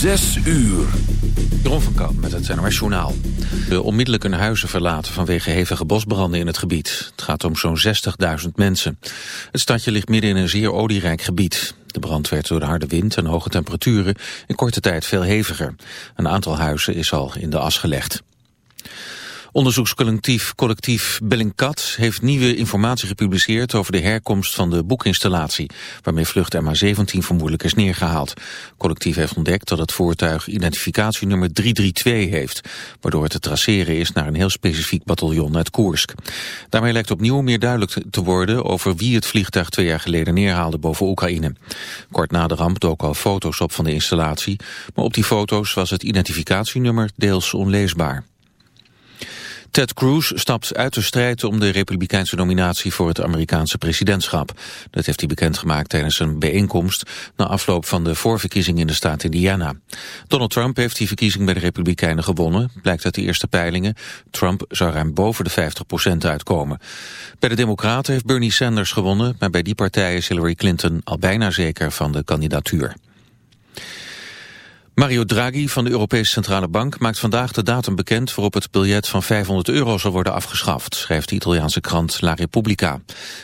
Zes uur. Jeroen van Kamp met het NOS Journaal. De onmiddellijk hun huizen verlaten vanwege hevige bosbranden in het gebied. Het gaat om zo'n 60.000 mensen. Het stadje ligt midden in een zeer olierijk gebied. De brand werd door de harde wind en hoge temperaturen in korte tijd veel heviger. Een aantal huizen is al in de as gelegd. Onderzoekscollectief collectief Bellingcat heeft nieuwe informatie gepubliceerd over de herkomst van de boekinstallatie, waarmee vlucht MH17 vermoedelijk is neergehaald. Collectief heeft ontdekt dat het voertuig identificatienummer 332 heeft, waardoor het te traceren is naar een heel specifiek bataljon uit Koersk. Daarmee lijkt opnieuw meer duidelijk te worden over wie het vliegtuig twee jaar geleden neerhaalde boven Oekraïne. Kort na de ramp doken al foto's op van de installatie, maar op die foto's was het identificatienummer deels onleesbaar. Ted Cruz stapt uit de strijd om de republikeinse nominatie voor het Amerikaanse presidentschap. Dat heeft hij bekendgemaakt tijdens een bijeenkomst na afloop van de voorverkiezing in de staat Indiana. Donald Trump heeft die verkiezing bij de republikeinen gewonnen, blijkt uit de eerste peilingen. Trump zou ruim boven de 50% uitkomen. Bij de democraten heeft Bernie Sanders gewonnen, maar bij die partij is Hillary Clinton al bijna zeker van de kandidatuur. Mario Draghi van de Europese Centrale Bank maakt vandaag de datum bekend waarop het biljet van 500 euro zal worden afgeschaft, schrijft de Italiaanse krant La Repubblica.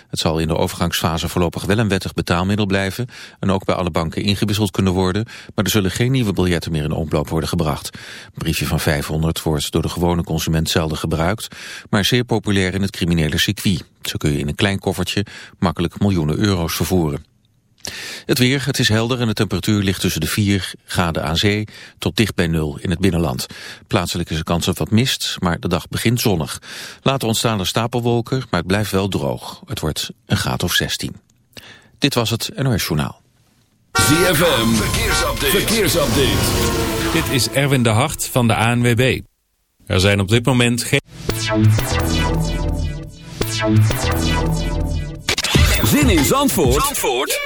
Het zal in de overgangsfase voorlopig wel een wettig betaalmiddel blijven en ook bij alle banken ingewisseld kunnen worden, maar er zullen geen nieuwe biljetten meer in omloop worden gebracht. Een briefje van 500 wordt door de gewone consument zelden gebruikt, maar zeer populair in het criminele circuit. Zo kun je in een klein koffertje makkelijk miljoenen euro's vervoeren. Het weer, het is helder en de temperatuur ligt tussen de 4 graden aan zee tot dicht bij nul in het binnenland. Plaatselijk is er kans op wat mist, maar de dag begint zonnig. Later ontstaan er stapelwolken, maar het blijft wel droog. Het wordt een graad of 16. Dit was het NOS Journaal. ZFM, verkeersupdate. verkeersupdate. Dit is Erwin de Hart van de ANWB. Er zijn op dit moment geen... Zin in Zandvoort? Zandvoort?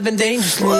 Living dangerously.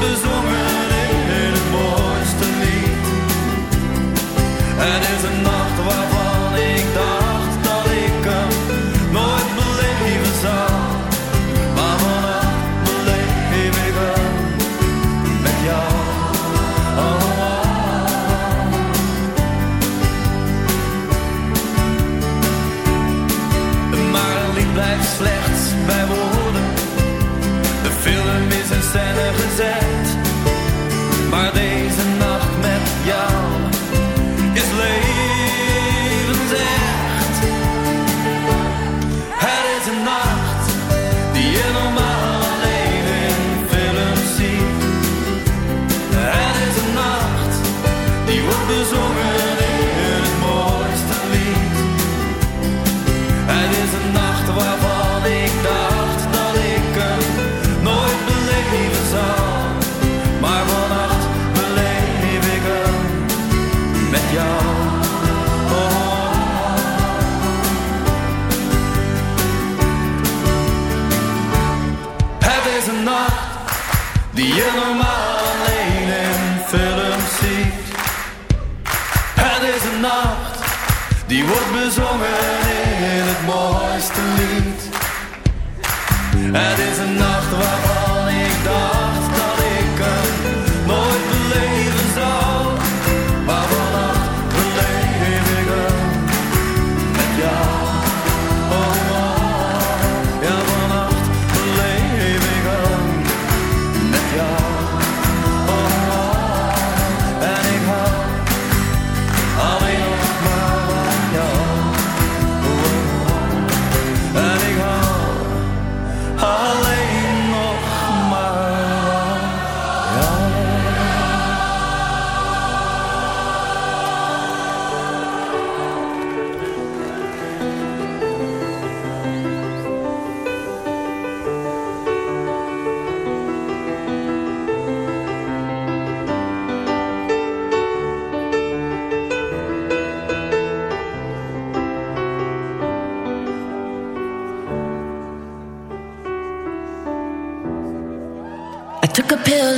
Bezongen in het mooiste lied. Het is een nacht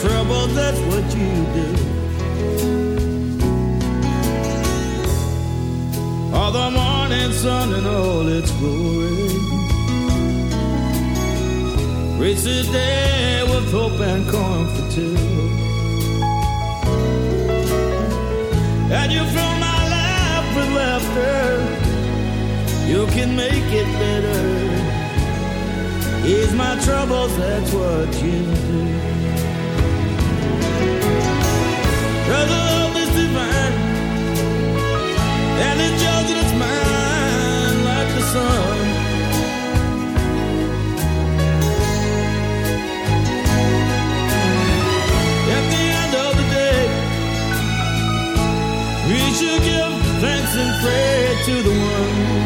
Trouble, that's what you do. All the morning sun and all its glory. Reach the day with hope and comfort too. And you fill my life with laughter. You can make it better. Ease my troubles, that's what you do. The love is divine. And it's yours and it's mine like the sun. At the end of the day, we should give thanks and pray to the one.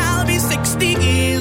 be 60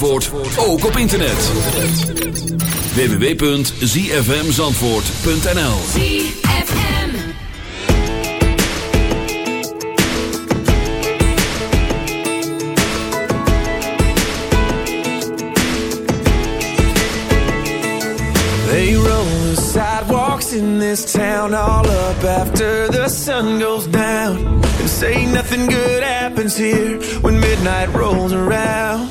Zandvoort, ook op internet. www.zfmzandvoort.nl ZFM. They roll the sidewalks in this town all up after the sun goes down. And say nothing good happens here when midnight rolls around.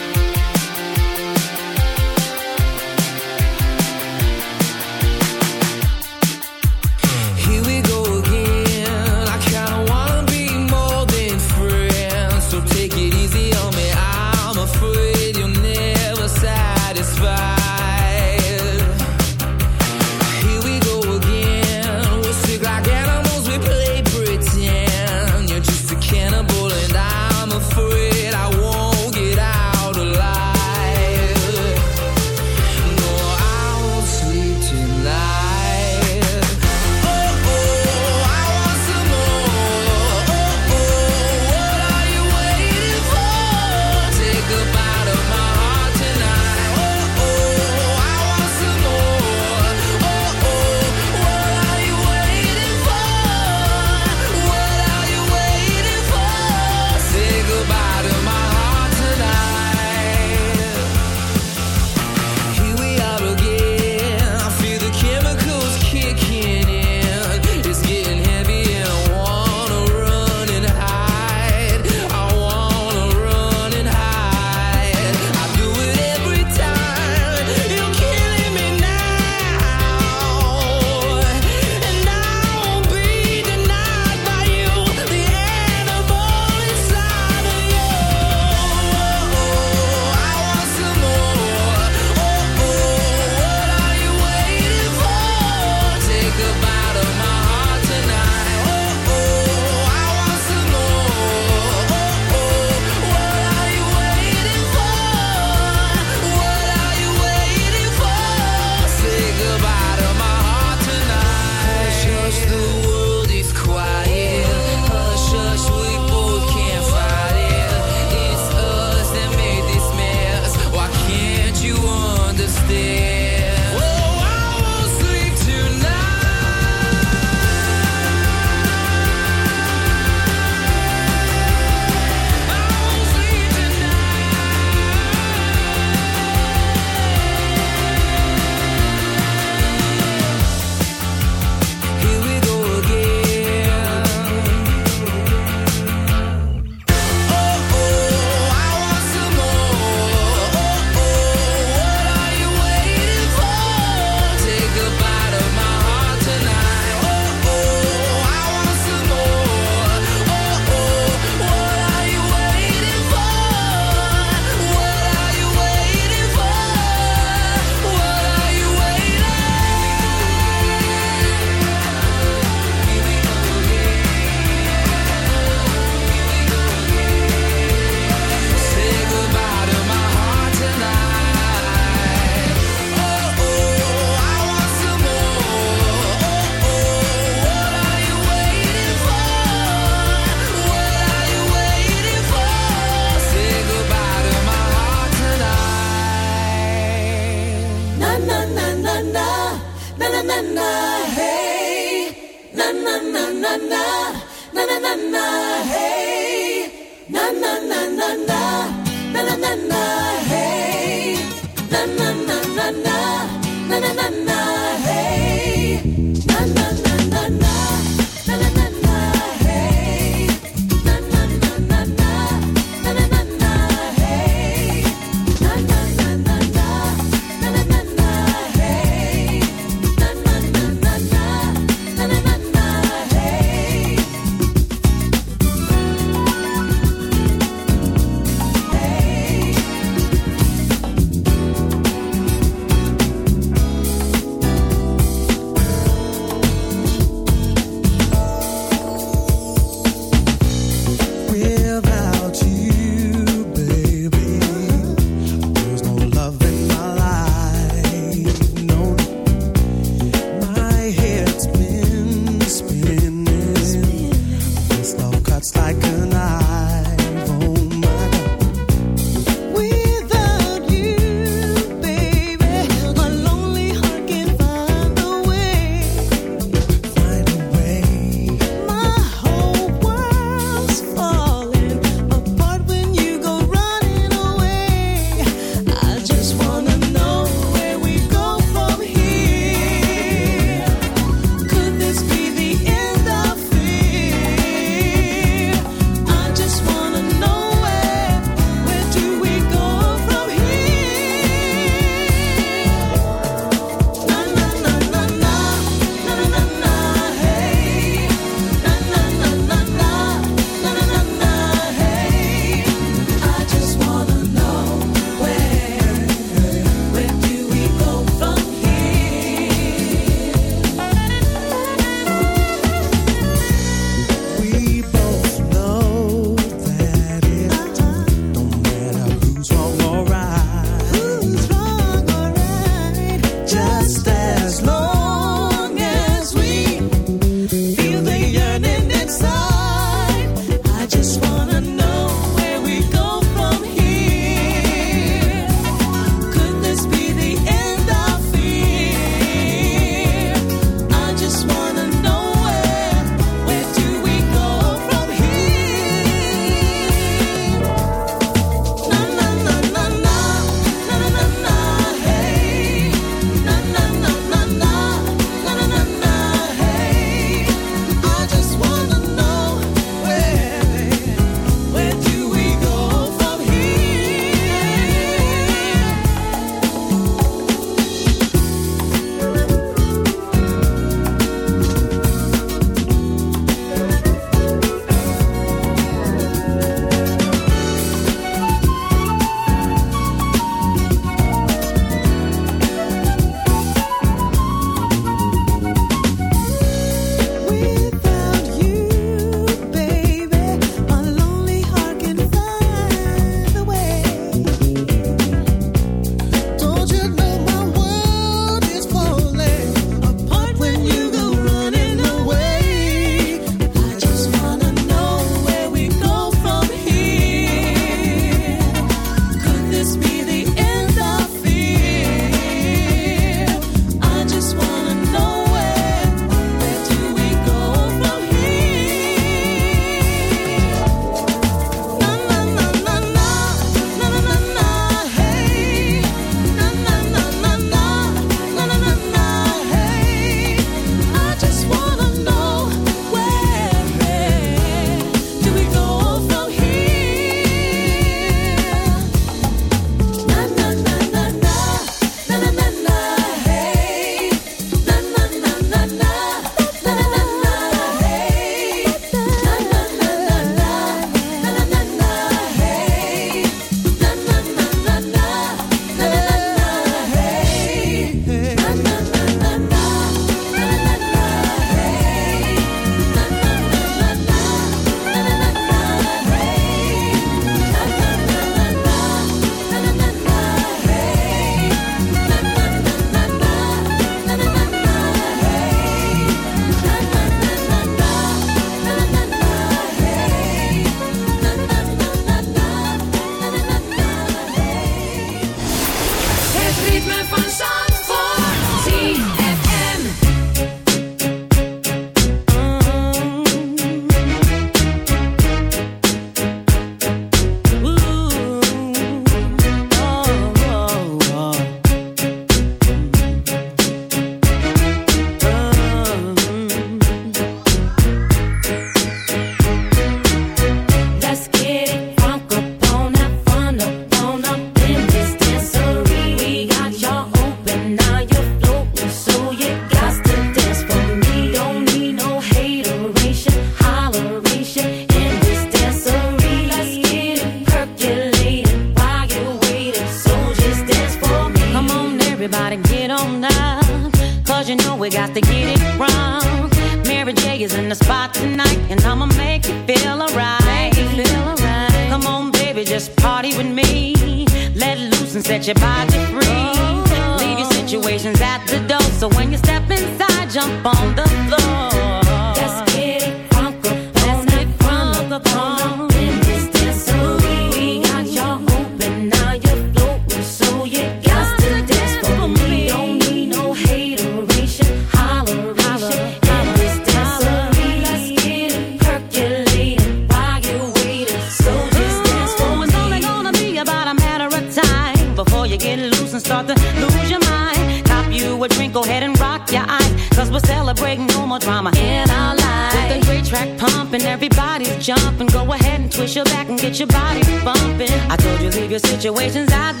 situations I've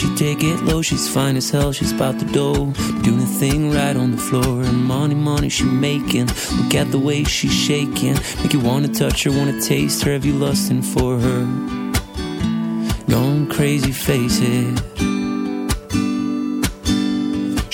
She take it low, she's fine as hell, she's about to dough. Doing a thing right on the floor, and money, money she making. Look at the way she's shaking. Make you wanna touch her, wanna taste her, have you lusting for her? Goin' crazy, face it.